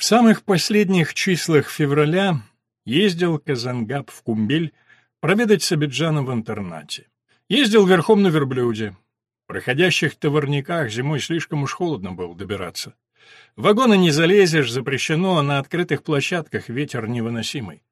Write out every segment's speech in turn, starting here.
В самых последних числах февраля ездил Казангаб в Кумбель проведать Сабиджана в интернате. Ездил верхом на верблюде. В проходящих товарниках зимой слишком уж холодно было добираться. В вагоны не залезешь, запрещено, а на открытых площадках ветер невыносимый.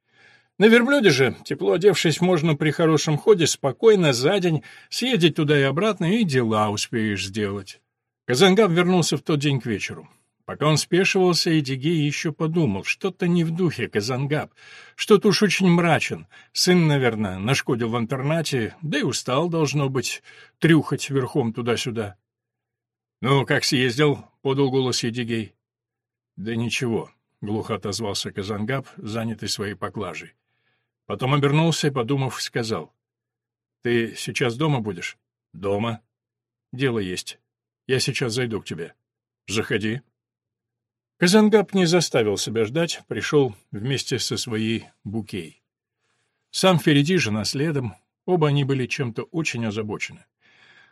На верблюде же, тепло одевшись, можно при хорошем ходе спокойно за день съездить туда и обратно, и дела успеешь сделать. Казангаб вернулся в тот день к вечеру. Пока он спешивался, Эдигей еще подумал, что-то не в духе Казангаб, что-то уж очень мрачен. Сын, наверное, нашкодил в интернате, да и устал, должно быть, трюхать верхом туда-сюда. — Ну, как съездил? — подал голос Едигей. — Да ничего, — глухо отозвался Казангаб, занятый своей поклажей. Потом обернулся и, подумав, сказал. — Ты сейчас дома будешь? — Дома. — Дело есть. Я сейчас зайду к тебе. — Заходи. Казангаб не заставил себя ждать, пришел вместе со своей букей. Сам впереди, жена следом, оба они были чем-то очень озабочены.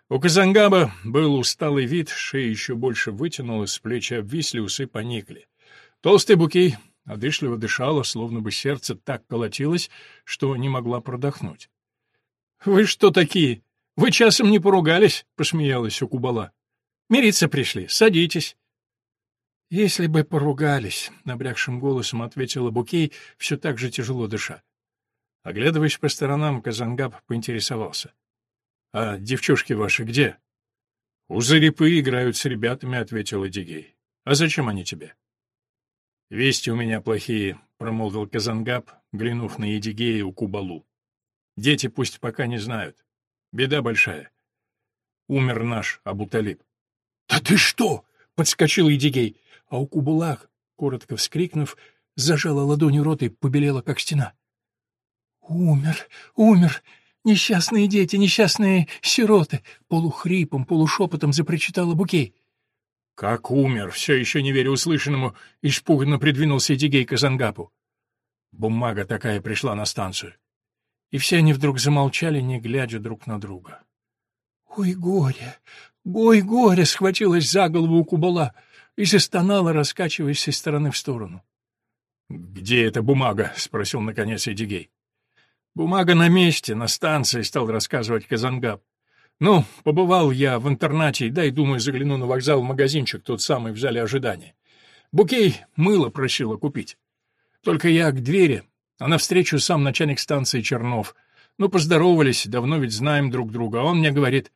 У Казангаба был усталый вид, шея еще больше вытянулась, плечи обвисли, усы поникли. Толстый букей Одышливо дышала, словно бы сердце так колотилось, что не могла продохнуть. — Вы что такие? Вы часом не поругались? — посмеялась Укубала. — Мириться пришли. Садитесь. — Если бы поругались, — набрякшим голосом ответила Букей, все так же тяжело дыша. Оглядываясь по сторонам, Казангаб поинтересовался. — А девчушки ваши где? — У Зарипы играют с ребятами, — ответил Эдигей. — А зачем они тебе? — «Вести у меня плохие», — промолвил Казангаб, глянув на Едигея у Кубалу. «Дети пусть пока не знают. Беда большая. Умер наш Абуталиб». «Да ты что?» — подскочил Едигей, а у Кубулах, коротко вскрикнув, зажала ладонью рот и побелела, как стена. «Умер, умер! Несчастные дети, несчастные сироты!» Полухрипом, полушепотом запрочитала Букей. «Как умер?» — все еще не веря услышанному, испуганно придвинулся Дигей к Азангапу. Бумага такая пришла на станцию. И все они вдруг замолчали, не глядя друг на друга. «Ой, горе! Ой, горе!» — схватилась за голову у Кубала и застонала, раскачиваясь из стороны в сторону. «Где эта бумага?» — спросил наконец Эдигей. «Бумага на месте, на станции», — стал рассказывать Казангап. Ну, побывал я в интернате, дай, думаю, загляну на вокзал в магазинчик, тот самый в зале ожидания. Букей мыло просила купить. Только я к двери, а навстречу сам начальник станции Чернов. Ну, поздоровались, давно ведь знаем друг друга. А он мне говорит,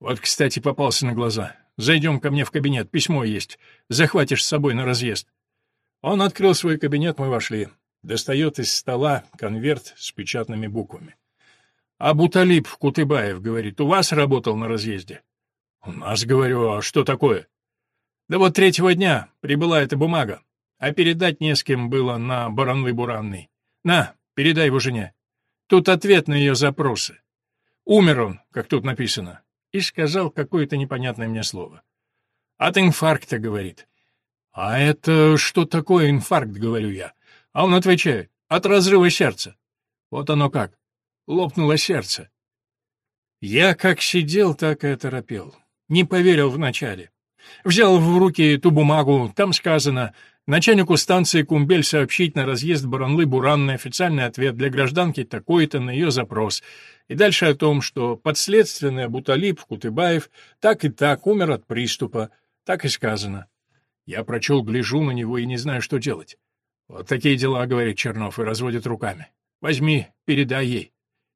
вот, кстати, попался на глаза. Зайдем ко мне в кабинет, письмо есть. Захватишь с собой на разъезд. Он открыл свой кабинет, мы вошли. Достает из стола конверт с печатными буквами. Абуталип Кутыбаев, говорит, у вас работал на разъезде? У нас, говорю, а что такое? Да вот третьего дня прибыла эта бумага, а передать не с кем было на Баранлы-Буранный. На, передай его жене. Тут ответ на ее запросы. Умер он, как тут написано, и сказал какое-то непонятное мне слово. От инфаркта, говорит. А это что такое инфаркт, говорю я. А он отвечает, от разрыва сердца. Вот оно как лопнуло сердце. Я как сидел, так и оторопел. Не поверил вначале. Взял в руки ту бумагу, там сказано начальнику станции Кумбель сообщить на разъезд Баранлы-Буранный официальный ответ для гражданки такой-то на ее запрос. И дальше о том, что подследственный Абуталип Кутыбаев так и так умер от приступа. Так и сказано. Я прочел, гляжу на него и не знаю, что делать. Вот такие дела, говорит Чернов, и разводит руками. Возьми, передай ей.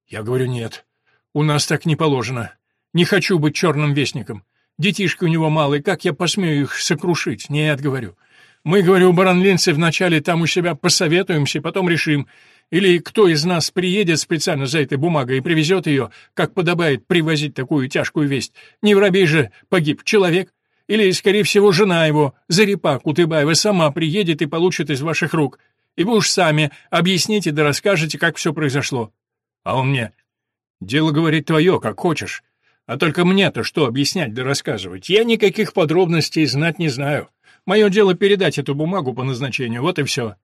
Я говорю, нет. У нас так не положено. Не хочу быть черным вестником. Детишки у него малые, как я посмею их сокрушить? Нет, говорю. Мы, говорю, баранлинцы, вначале там у себя посоветуемся, потом решим. Или кто из нас приедет специально за этой бумагой и привезет ее, как подобает привозить такую тяжкую весть. Не воробей же погиб, человек. Или, скорее всего, жена его, Зарипа Кутыбаева, сама приедет и получит из ваших рук. И вы уж сами объясните да расскажете, как все произошло. А он мне, дело, говорит, твое, как хочешь. А только мне-то что объяснять да рассказывать? Я никаких подробностей знать не знаю. Мое дело передать эту бумагу по назначению, вот и все.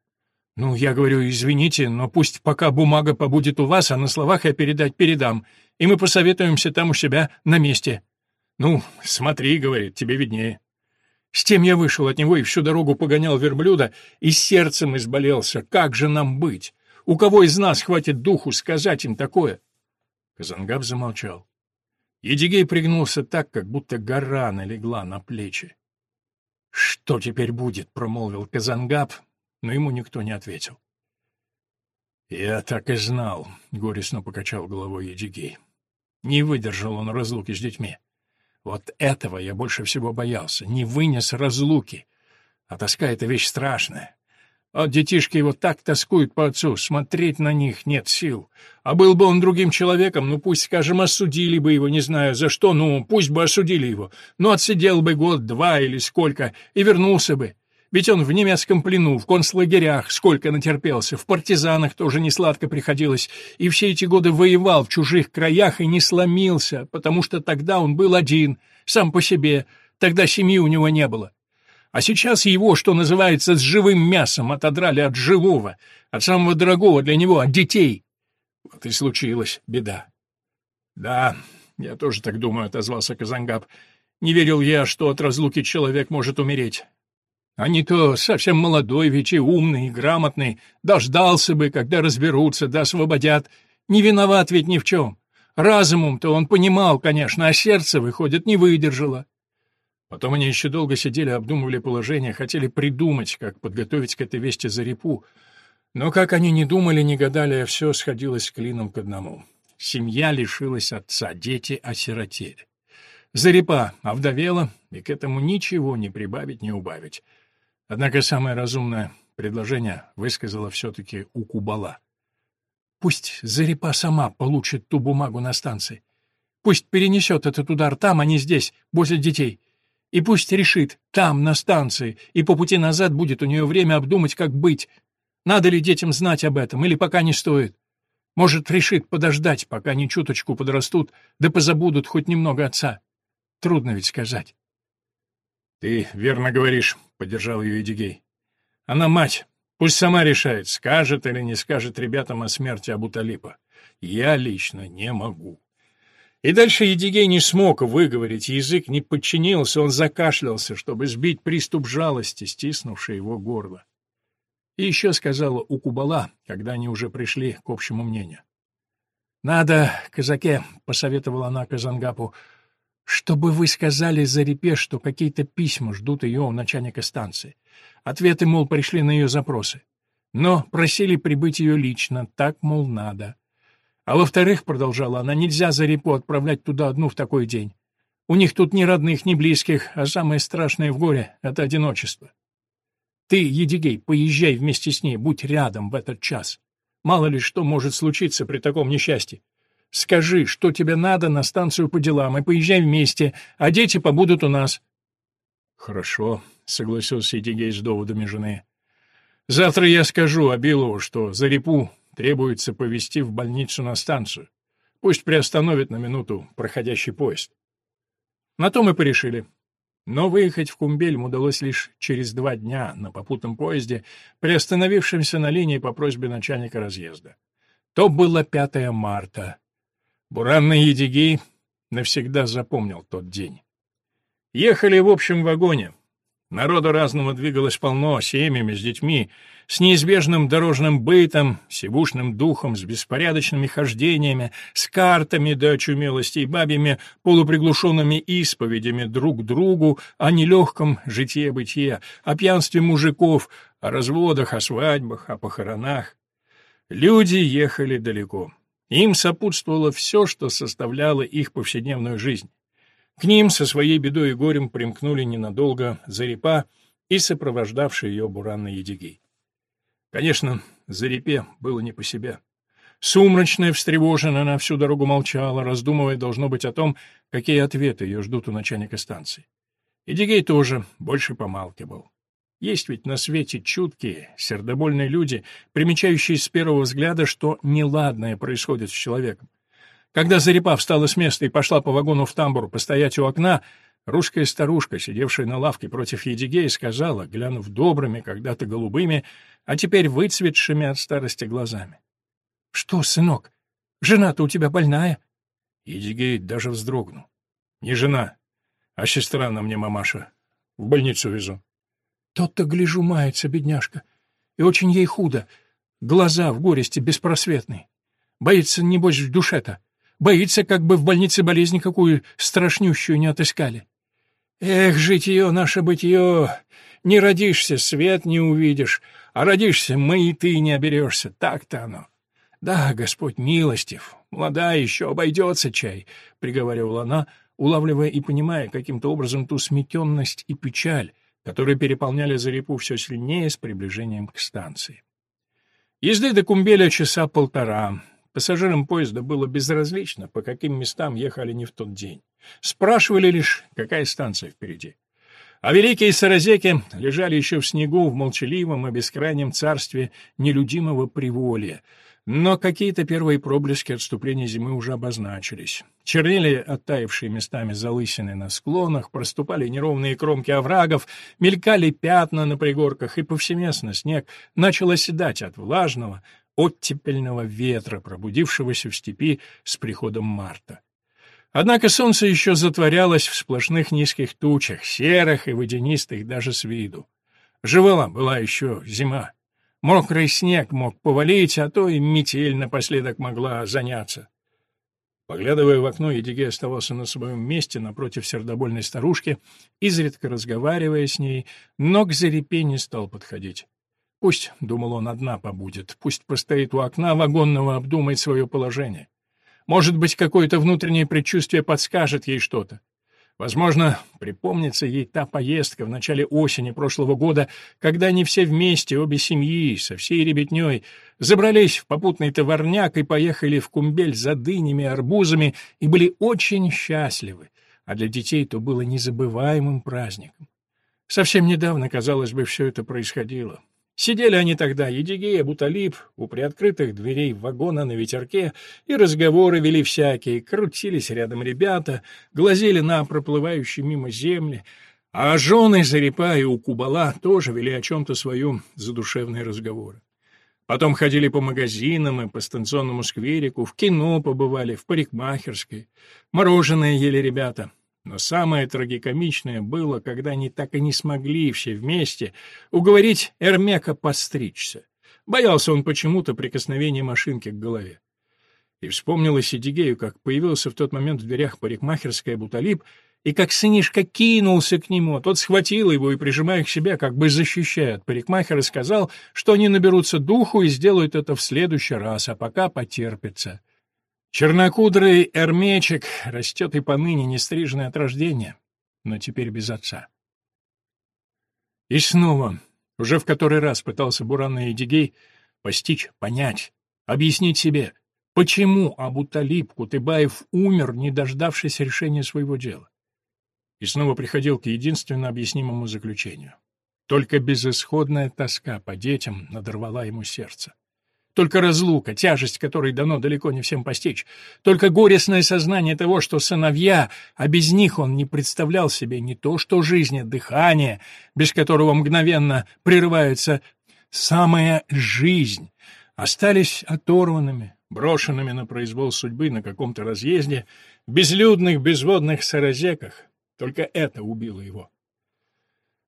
Ну, я говорю, извините, но пусть пока бумага побудет у вас, а на словах я передать передам, и мы посоветуемся там у себя на месте. Ну, смотри, говорит, тебе виднее. С тем я вышел от него и всю дорогу погонял верблюда, и сердцем изболелся. Как же нам быть? У кого из нас хватит духу сказать им такое? Казангаб замолчал. Едигей пригнулся так, как будто гора налегла на плечи. «Что теперь будет?» — промолвил Казангаб, но ему никто не ответил. «Я так и знал», — горестно покачал головой Едигей. Не выдержал он разлуки с детьми. Вот этого я больше всего боялся, не вынес разлуки. А тоска — это вещь страшная. А детишки его так тоскуют по отцу, смотреть на них нет сил. А был бы он другим человеком, ну пусть, скажем, осудили бы его, не знаю за что, ну пусть бы осудили его. Ну отсидел бы год-два или сколько и вернулся бы. Ведь он в немецком плену, в концлагерях сколько натерпелся, в партизанах тоже не сладко приходилось, и все эти годы воевал в чужих краях и не сломился, потому что тогда он был один, сам по себе, тогда семьи у него не было. А сейчас его, что называется, с живым мясом отодрали от живого, от самого дорогого для него, от детей. Вот и случилась беда. Да, я тоже так думаю, отозвался Казангаб. Не верил я, что от разлуки человек может умереть. А не то совсем молодой ведь и умный, и грамотный, дождался бы, когда разберутся, да освободят. Не виноват ведь ни в чем. Разумом-то он понимал, конечно, а сердце, выходит, не выдержало. Потом они еще долго сидели, обдумывали положение, хотели придумать, как подготовить к этой вести зарепу. Но как они не думали, не гадали, а все сходилось клином к одному. Семья лишилась отца, дети осиротели. Зарепа овдовела, и к этому ничего не прибавить, не убавить. Однако самое разумное предложение высказала все-таки Укубала. Пусть Зарипа сама получит ту бумагу на станции. Пусть перенесет этот удар там, а не здесь, возле детей. И пусть решит, там, на станции, и по пути назад будет у нее время обдумать, как быть. Надо ли детям знать об этом, или пока не стоит. Может, решит подождать, пока они чуточку подрастут, да позабудут хоть немного отца. Трудно ведь сказать. — Ты верно говоришь, — поддержал ее Эдигей. — Она мать. Пусть сама решает, скажет или не скажет ребятам о смерти Абуталипа. Я лично не могу. И дальше Едигей не смог выговорить, язык не подчинился, он закашлялся, чтобы сбить приступ жалости, стиснувший его горло. И еще сказала Укубала, когда они уже пришли к общему мнению. «Надо, казаке», — посоветовала она Казангапу, — чтобы вы сказали Зарипе, что какие-то письма ждут ее у начальника станции. Ответы, мол, пришли на ее запросы. Но просили прибыть ее лично, так, мол, надо. А во-вторых, продолжала она, нельзя Зарипу отправлять туда одну в такой день. У них тут ни родных, ни близких, а самое страшное в горе — это одиночество. Ты, Едигей, поезжай вместе с ней, будь рядом в этот час. Мало ли что может случиться при таком несчастье. Скажи, что тебе надо на станцию по делам, и поезжай вместе, а дети побудут у нас». «Хорошо», — согласился Идигей с доводами жены. «Завтра я скажу Абилову, что за репу требуется повезти в больницу на станцию. Пусть приостановит на минуту проходящий поезд». На то мы порешили. Но выехать в Кумбельм удалось лишь через два дня на попутном поезде, приостановившемся на линии по просьбе начальника разъезда. То было 5 марта. Буранный Едигей навсегда запомнил тот день. Ехали в общем вагоне. Народу разного двигалось полно, семьями, с детьми, с неизбежным дорожным бытом, сивушным духом, с беспорядочными хождениями, с картами до очумелости и бабьями, полуприглушенными исповедями друг другу о нелегком житье-бытие, о пьянстве мужиков, о разводах, о свадьбах, о похоронах. Люди ехали далеко. Им сопутствовало все, что составляло их повседневную жизнь. К ним со своей бедой и горем примкнули ненадолго Зарипа и сопровождавший ее буранный Едигей. Конечно, Зарипе было не по себе. Сумрачная, встревоженная, она всю дорогу молчала, раздумывая, должно быть, о том, какие ответы ее ждут у начальника станции. Едигей тоже больше помалкивал. Есть ведь на свете чуткие, сердобольные люди, примечающие с первого взгляда, что неладное происходит с человеком. Когда Зарипа встала с места и пошла по вагону в тамбур постоять у окна, русская старушка, сидевшая на лавке против Едигея, сказала, глянув добрыми, когда-то голубыми, а теперь выцветшими от старости глазами. — Что, сынок, жена-то у тебя больная? Едигей даже вздрогнул. — Не жена, а сестра на мне мамаша. В больницу везу. Тот-то, гляжу, мается, бедняжка. И очень ей худо. Глаза в горести беспросветные. Боится, небось, в душе-то. Боится, как бы в больнице болезнь какую страшнющую не отыскали. Эх, житье наше бытие! Не родишься, свет не увидишь, а родишься, мы и ты не оберешься. Так-то оно. Да, Господь милостив, молодая еще обойдется чай, — приговаривала она, улавливая и понимая каким-то образом ту сметенность и печаль, которые переполняли Зарипу все сильнее с приближением к станции. Езды до Кумбеля часа полтора. Пассажирам поезда было безразлично, по каким местам ехали не в тот день. Спрашивали лишь, какая станция впереди. А великие саразеки лежали еще в снегу в молчаливом и бескрайнем царстве нелюдимого приволья, но какие-то первые проблески отступления зимы уже обозначились. Чернели оттаившие местами залысины на склонах, проступали неровные кромки оврагов, мелькали пятна на пригорках, и повсеместно снег начал оседать от влажного, оттепельного ветра, пробудившегося в степи с приходом марта. Однако солнце еще затворялось в сплошных низких тучах, серых и водянистых даже с виду. Живала была еще зима. Мокрый снег мог повалить, а то и метель напоследок могла заняться. Поглядывая в окно, Едиге оставался на своем месте напротив сердобольной старушки, изредка разговаривая с ней, но к Зарипе не стал подходить. Пусть, — думал он, — одна побудет, пусть постоит у окна вагонного, обдумает свое положение. Может быть, какое-то внутреннее предчувствие подскажет ей что-то. Возможно, припомнится ей та поездка в начале осени прошлого года, когда они все вместе, обе семьи, со всей ребятней, забрались в попутный товарняк и поехали в Кумбель за дынями, арбузами и были очень счастливы, а для детей то было незабываемым праздником. Совсем недавно, казалось бы, все это происходило. Сидели они тогда, Едигея, Буталип, у приоткрытых дверей вагона на ветерке, и разговоры вели всякие, крутились рядом ребята, глазели на проплывающие мимо земли, а жены Зарипа и Укубала тоже вели о чем-то своем задушевные разговоры. Потом ходили по магазинам и по станционному скверику, в кино побывали, в парикмахерской. Мороженое ели ребята, но самое трагикомичное было, когда они так и не смогли все вместе уговорить Эрмека постричься. Боялся он почему-то прикосновения машинки к голове. И вспомнилось Эдигею, как появился в тот момент в дверях парикмахерская Буталип, и как сынишка кинулся к нему, тот схватил его и, прижимая к себе, как бы защищая от парикмахера, сказал, что они наберутся духу и сделают это в следующий раз, а пока потерпится. Чернокудрый эрмечек растет и поныне не стриженный от рождения, но теперь без отца. И снова, уже в который раз пытался Буран Эдигей постичь, понять, объяснить себе, почему Абуталиб Кутыбаев умер, не дождавшись решения своего дела. И снова приходил к единственно объяснимому заключению. Только безысходная тоска по детям надорвала ему сердце. Только разлука, тяжесть которой дано далеко не всем постичь. Только горестное сознание того, что сыновья, а без них он не представлял себе не то что жизни, дыхание, без которого мгновенно прерывается самая жизнь, остались оторванными, брошенными на произвол судьбы на каком-то разъезде, безлюдных, безводных саразеках. Только это убило его.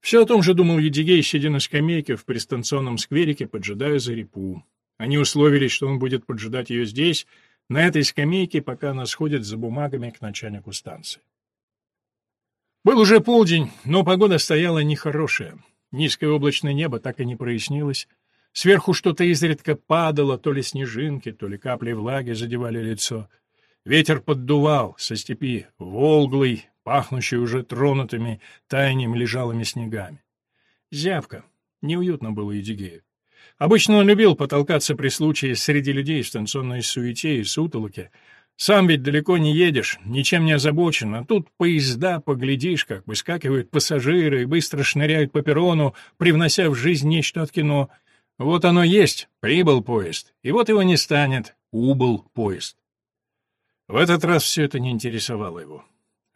Все о том же думал Едигей, сидя на скамейке в пристанционном скверике, поджидая за репу. Они условились, что он будет поджидать ее здесь, на этой скамейке, пока она сходит за бумагами к начальнику станции. Был уже полдень, но погода стояла нехорошая. Низкое облачное небо так и не прояснилось. Сверху что-то изредка падало, то ли снежинки, то ли капли влаги задевали лицо. Ветер поддувал со степи, волглый, пахнущий уже тронутыми таянием лежалыми снегами. Зябко, неуютно было Едигею. Обычно он любил потолкаться при случае среди людей в станционной суете и сутолоке. Сам ведь далеко не едешь, ничем не озабочен, а тут поезда, поглядишь, как выскакивают пассажиры и быстро шныряют по перрону, привнося в жизнь нечто от кино. Вот оно есть, прибыл поезд, и вот его не станет, убыл поезд. В этот раз все это не интересовало его.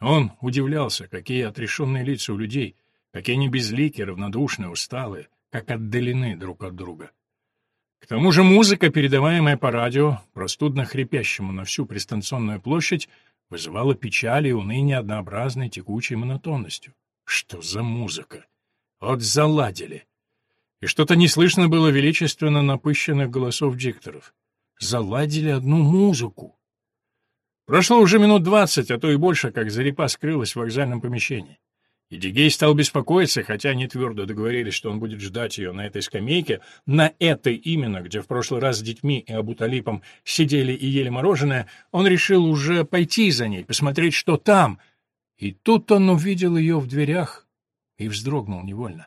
Он удивлялся, какие отрешенные лица у людей, какие они безликие, равнодушные, усталые как отдалены друг от друга. К тому же музыка, передаваемая по радио, простудно хрипящему на всю пристанционную площадь, вызывала печаль и уныние однообразной текучей монотонностью. Что за музыка? Вот заладили. И что-то не слышно было величественно напыщенных голосов дикторов. Заладили одну музыку. Прошло уже минут двадцать, а то и больше, как Зарипа скрылась в вокзальном помещении. И Дигей стал беспокоиться, хотя они твердо договорились, что он будет ждать ее на этой скамейке, на этой именно, где в прошлый раз с детьми и Абуталипом сидели и ели мороженое, он решил уже пойти за ней, посмотреть, что там. И тут он увидел ее в дверях и вздрогнул невольно.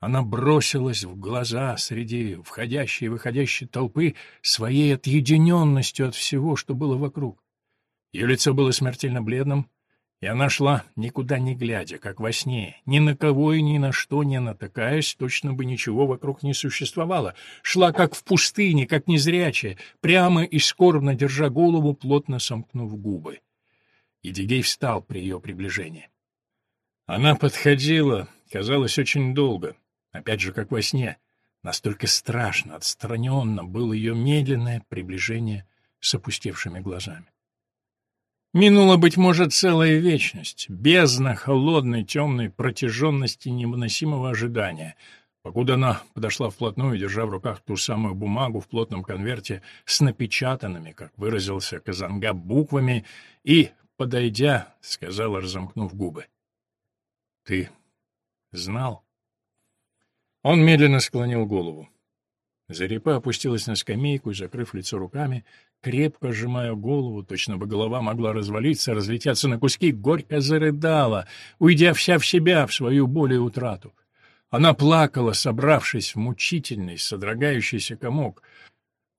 Она бросилась в глаза среди входящей и выходящей толпы своей отъединенностью от всего, что было вокруг. Ее лицо было смертельно бледным, и она шла, никуда не глядя, как во сне, ни на кого и ни на что не натыкаясь, точно бы ничего вокруг не существовало, шла как в пустыне, как незрячая, прямо и скорбно держа голову, плотно сомкнув губы. Едигей встал при ее приближении. Она подходила, казалось, очень долго, опять же, как во сне. Настолько страшно, отстраненно было ее медленное приближение с опустевшими глазами. Минула, быть может, целая вечность, бездна холодной, темной протяженности невыносимого ожидания, покуда она подошла вплотную, держа в руках ту самую бумагу в плотном конверте с напечатанными, как выразился Казанга, буквами, и, подойдя, сказала, разомкнув губы. — Ты знал? Он медленно склонил голову. Зарипа опустилась на скамейку и, закрыв лицо руками, крепко сжимая голову, точно бы голова могла развалиться, разлететься на куски, горько зарыдала, уйдя вся в себя, в свою боль и утрату. Она плакала, собравшись в мучительный, содрогающийся комок.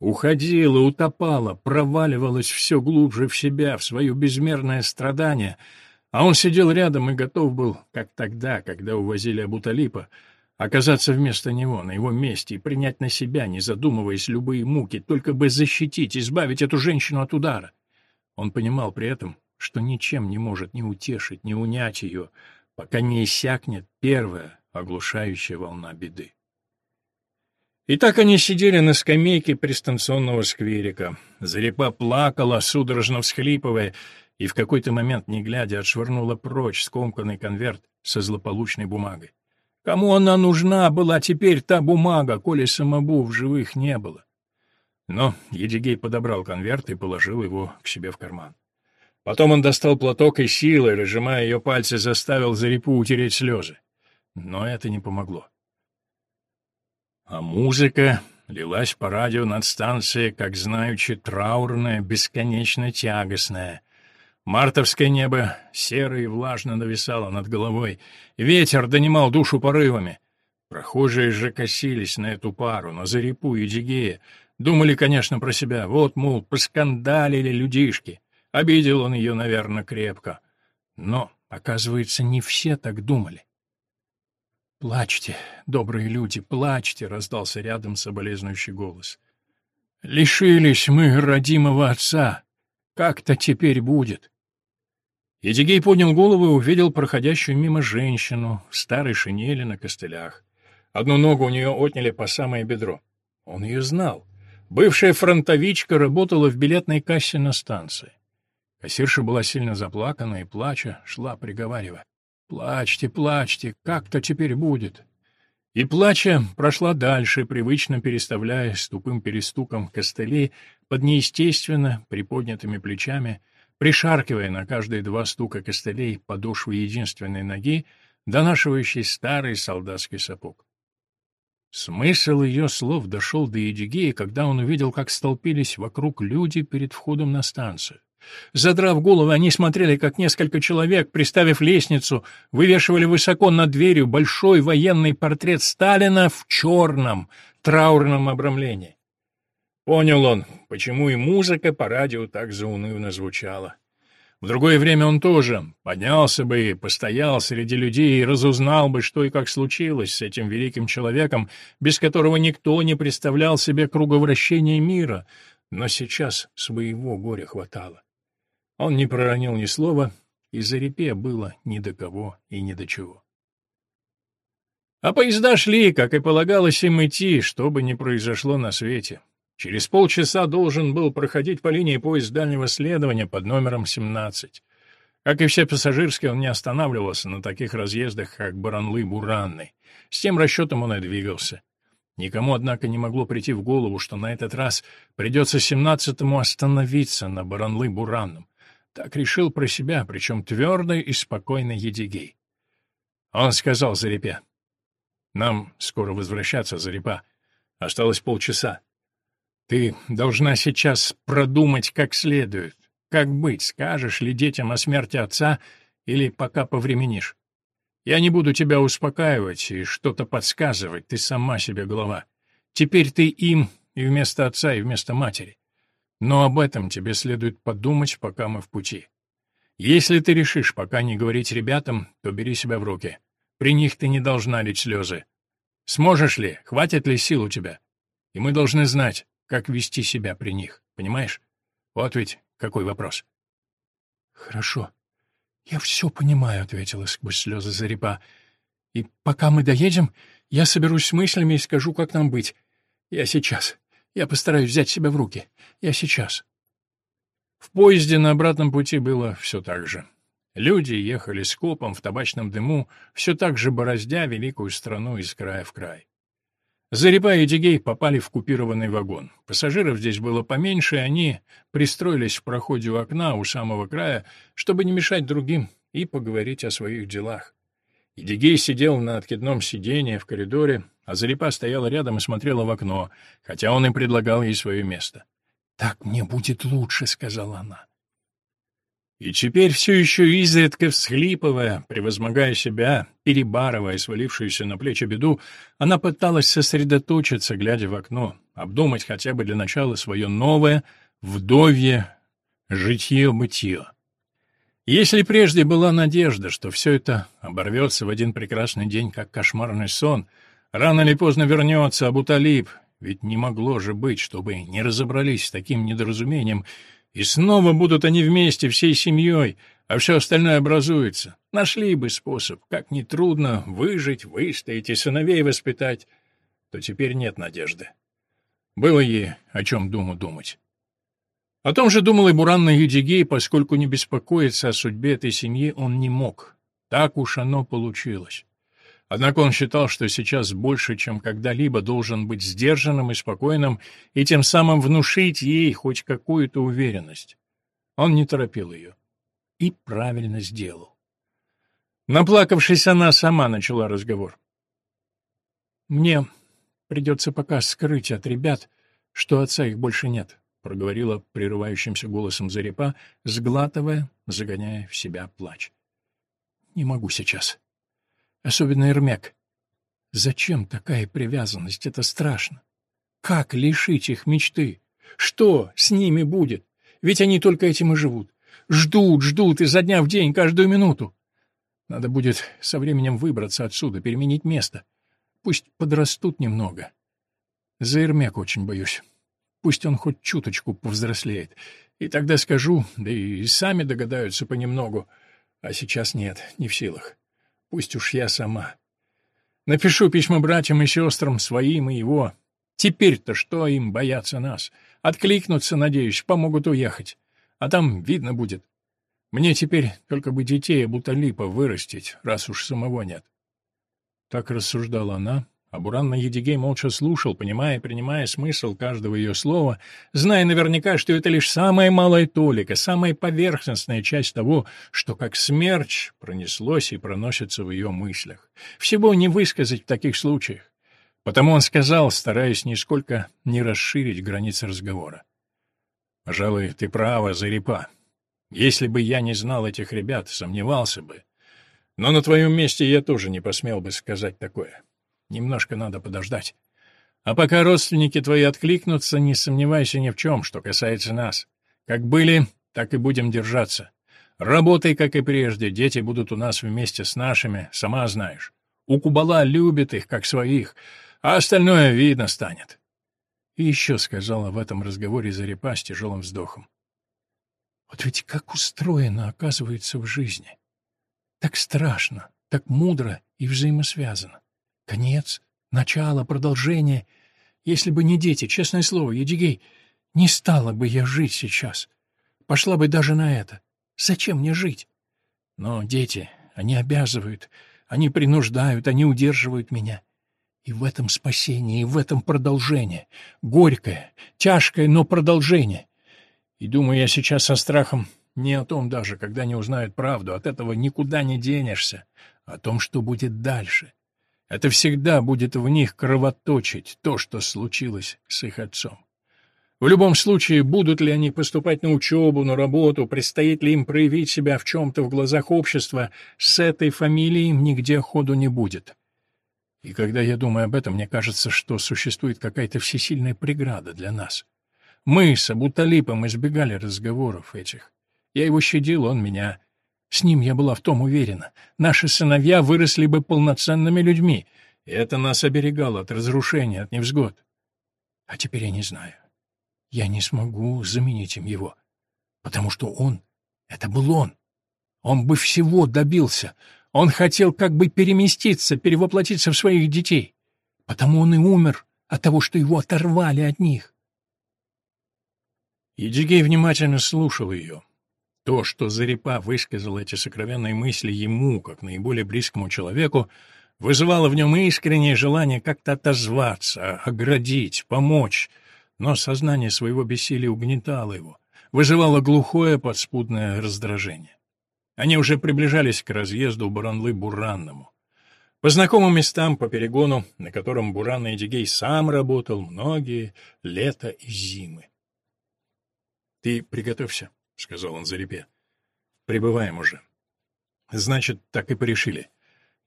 Уходила, утопала, проваливалась все глубже в себя, в свое безмерное страдание. А он сидел рядом и готов был, как тогда, когда увозили Абуталипа, Оказаться вместо него, на его месте, и принять на себя, не задумываясь, любые муки, только бы защитить, избавить эту женщину от удара. Он понимал при этом, что ничем не может ни утешить, ни унять ее, пока не иссякнет первая оглушающая волна беды. И так они сидели на скамейке пристанционного скверика. Зарепа плакала, судорожно всхлипывая, и в какой-то момент, не глядя, отшвырнула прочь скомканный конверт со злополучной бумагой. Кому она нужна была теперь та бумага, коли самобу в живых не было? Но Едигей подобрал конверт и положил его к себе в карман. Потом он достал платок и силой, разжимая ее пальцы, заставил Зарипу утереть слезы. Но это не помогло. А музыка лилась по радио над станцией, как знаючи, траурная, бесконечно тягостная, Мартовское небо серо и влажно нависало над головой. Ветер донимал душу порывами. Прохожие же косились на эту пару, на Зарипу и Дигея. Думали, конечно, про себя. Вот, мол, поскандалили людишки. Обидел он ее, наверное, крепко. Но, оказывается, не все так думали. «Плачьте, добрые люди, плачьте!» — раздался рядом соболезнующий голос. «Лишились мы родимого отца. Как-то теперь будет. Едигей поднял голову и увидел проходящую мимо женщину в старой шинели на костылях. Одну ногу у нее отняли по самое бедро. Он ее знал. Бывшая фронтовичка работала в билетной кассе на станции. Кассирша была сильно заплакана и, плача, шла, приговаривая. «Плачьте, плачьте, как-то теперь будет». И, плача, прошла дальше, привычно переставляя с тупым перестуком костылей под неестественно приподнятыми плечами, пришаркивая на каждые два стука костылей подошвы единственной ноги, донашивающий старый солдатский сапог. Смысл ее слов дошел до Едигея, когда он увидел, как столпились вокруг люди перед входом на станцию. Задрав головы, они смотрели, как несколько человек, приставив лестницу, вывешивали высоко над дверью большой военный портрет Сталина в черном траурном обрамлении. Понял он, почему и музыка по радио так заунывно звучала. В другое время он тоже поднялся бы и постоял среди людей и разузнал бы, что и как случилось с этим великим человеком, без которого никто не представлял себе круговращения мира, но сейчас своего горя хватало. Он не проронил ни слова, и за репе было ни до кого и ни до чего. А поезда шли, как и полагалось им идти, что бы ни произошло на свете. Через полчаса должен был проходить по линии поезд дальнего следования под номером 17. Как и все пассажирские, он не останавливался на таких разъездах, как Баранлы-Буранный. С тем расчетом он и двигался. Никому, однако, не могло прийти в голову, что на этот раз придется семнадцатому остановиться на Баранлы-Буранном. Так решил про себя, причем твердо и спокойно Едигей. Он сказал Зарипе, «Нам скоро возвращаться, Зарипа. Осталось полчаса. Ты должна сейчас продумать как следует. Как быть, скажешь ли детям о смерти отца или пока повременишь? Я не буду тебя успокаивать и что-то подсказывать, ты сама себе голова. Теперь ты им и вместо отца, и вместо матери. Но об этом тебе следует подумать, пока мы в пути. Если ты решишь пока не говорить ребятам, то бери себя в руки. При них ты не должна лить слезы. Сможешь ли, хватит ли сил у тебя? И мы должны знать, как вести себя при них, понимаешь? Вот ведь какой вопрос. Хорошо. «Я все понимаю», — ответила сквозь слезы Зарипа. «И пока мы доедем, я соберусь с мыслями и скажу, как нам быть. Я сейчас. Я постараюсь взять себя в руки. Я сейчас». В поезде на обратном пути было все так же. Люди ехали скопом в табачном дыму, все так же бороздя великую страну из края в край. Зарипа и Дигей попали в купированный вагон. Пассажиров здесь было поменьше, и они пристроились в проходе у окна у самого края, чтобы не мешать другим и поговорить о своих делах. Идигей сидел на откидном сиденье в коридоре, а Зарипа стояла рядом и смотрела в окно, хотя он и предлагал ей свое место. «Так мне будет лучше», — сказала она. И теперь все еще изредка всхлипывая, превозмогая себя, перебарывая свалившуюся на плечи беду, она пыталась сосредоточиться, глядя в окно, обдумать хотя бы для начала свое новое, вдовье, житье-бытие. Если прежде была надежда, что все это оборвется в один прекрасный день, как кошмарный сон, рано или поздно вернется Абуталиб, ведь не могло же быть, чтобы не разобрались с таким недоразумением — и снова будут они вместе, всей семьей, а все остальное образуется. Нашли бы способ, как нетрудно выжить, выстоять и сыновей воспитать, то теперь нет надежды. Было ей о чем думу думать. О том же думал и Буранна Юдигей, поскольку не беспокоиться о судьбе этой семьи он не мог. Так уж оно получилось. Однако он считал, что сейчас больше, чем когда-либо, должен быть сдержанным и спокойным, и тем самым внушить ей хоть какую-то уверенность. Он не торопил ее. И правильно сделал. Наплакавшись, она сама начала разговор. «Мне придется пока скрыть от ребят, что отца их больше нет», — проговорила прерывающимся голосом Зарипа, сглатывая, загоняя в себя плач. «Не могу сейчас особенно Эрмек. Зачем такая привязанность? Это страшно. Как лишить их мечты? Что с ними будет? Ведь они только этим и живут. Ждут, ждут изо дня в день, каждую минуту. Надо будет со временем выбраться отсюда, переменить место. Пусть подрастут немного. За Эрмек очень боюсь. Пусть он хоть чуточку повзрослеет. И тогда скажу, да и сами догадаются понемногу. А сейчас нет, не в силах. Пусть уж я сама. Напишу письма братьям и сестрам, своим и его. Теперь-то что им бояться нас? Откликнутся, надеюсь, помогут уехать. А там видно будет. Мне теперь только бы детей Абуталипа вырастить, раз уж самого нет. Так рассуждала она, а Буран Едигей молча слушал, понимая и принимая смысл каждого ее слова, зная наверняка, что это лишь самая малая толика, самая поверхностная часть того, что как смерч пронеслось и проносится в ее мыслях. Всего не высказать в таких случаях. Потому он сказал, стараясь нисколько не расширить границы разговора. «Пожалуй, ты права, Зарипа. Если бы я не знал этих ребят, сомневался бы. Но на твоем месте я тоже не посмел бы сказать такое». Немножко надо подождать. А пока родственники твои откликнутся, не сомневайся ни в чем, что касается нас. Как были, так и будем держаться. Работай, как и прежде, дети будут у нас вместе с нашими, сама знаешь. У Кубала любит их, как своих, а остальное видно станет. И еще сказала в этом разговоре Зарипа с тяжелым вздохом. Вот ведь как устроено, оказывается, в жизни. Так страшно, так мудро и взаимосвязано. Конец, начало, продолжение. Если бы не дети, честное слово, Едигей, не стала бы я жить сейчас. Пошла бы даже на это. Зачем мне жить? Но дети, они обязывают, они принуждают, они удерживают меня. И в этом спасение, и в этом продолжение. Горькое, тяжкое, но продолжение. И думаю я сейчас со страхом не о том даже, когда не узнают правду, от этого никуда не денешься, о том, что будет дальше. Это всегда будет в них кровоточить, то, что случилось с их отцом. В любом случае, будут ли они поступать на учебу, на работу, предстоит ли им проявить себя в чем-то в глазах общества, с этой фамилией им нигде ходу не будет. И когда я думаю об этом, мне кажется, что существует какая-то всесильная преграда для нас. Мы с Абуталипом избегали разговоров этих. Я его щадил, он меня. С ним я была в том уверена. Наши сыновья выросли бы полноценными людьми, и это нас оберегало от разрушения, от невзгод. А теперь я не знаю. Я не смогу заменить им его, потому что он — это был он. Он бы всего добился. Он хотел как бы переместиться, перевоплотиться в своих детей. Потому он и умер от того, что его оторвали от них. Едигей внимательно слушал ее. То, что Зарипа высказал эти сокровенные мысли ему, как наиболее близкому человеку, вызывало в нем искреннее желание как-то отозваться, оградить, помочь — но сознание своего бессилия угнетало его, вызывало глухое подспудное раздражение. Они уже приближались к разъезду Буранлы-Буранному. По знакомым местам по перегону, на котором Буран Эдигей сам работал многие лета и зимы. — Ты приготовься, — сказал он Зарипе. — Прибываем уже. — Значит, так и порешили.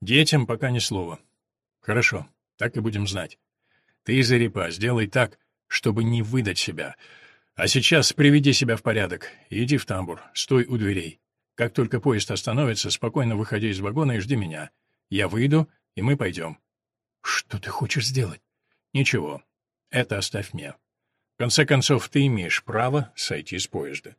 Детям пока ни слова. — Хорошо, так и будем знать. Ты, Зарипа, сделай так, чтобы не выдать себя. А сейчас приведи себя в порядок. Иди в тамбур, стой у дверей. Как только поезд остановится, спокойно выходи из вагона и жди меня. Я выйду, и мы пойдем. Что ты хочешь сделать? Ничего. Это оставь мне. В конце концов, ты имеешь право сойти с поезда.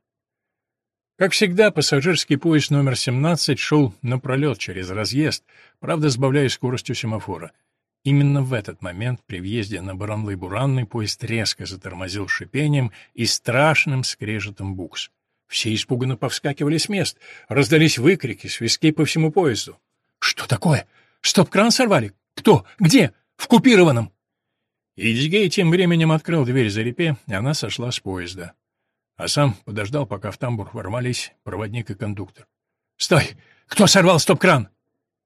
Как всегда, пассажирский поезд номер 17 шел напролет через разъезд, правда, сбавляя скоростью семафора — Именно в этот момент при въезде на Баранлы-Буранный поезд резко затормозил шипением и страшным скрежетом букс. Все испуганно повскакивали с мест, раздались выкрики, свистки по всему поезду. «Что такое? Стоп-кран сорвали? Кто? Где? В купированном!» Идигей тем временем открыл дверь за репе, и она сошла с поезда. А сам подождал, пока в тамбур ворвались проводник и кондуктор. «Стой! Кто сорвал стоп-кран?»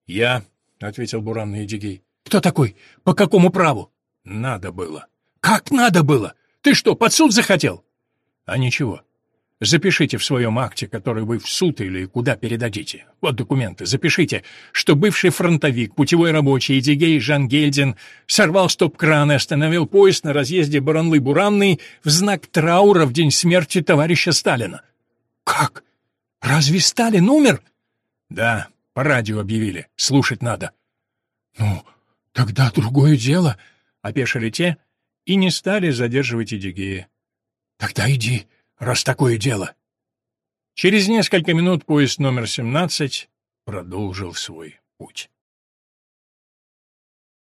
«Я», — ответил буранный Идигей. Кто такой? По какому праву? Надо было. Как надо было? Ты что, под суд захотел? А ничего. Запишите в своем акте, который вы в суд или куда передадите. Вот документы. Запишите, что бывший фронтовик, путевой рабочий Эдигей Жангельдин сорвал стоп-кран и остановил поезд на разъезде Баранлы-Буранный в знак траура в день смерти товарища Сталина. Как? Разве Сталин умер? Да, по радио объявили. Слушать надо. Ну, «Тогда другое дело», — опешили те и не стали задерживать Эдигея. «Тогда иди, раз такое дело». Через несколько минут поезд номер 17 продолжил свой путь.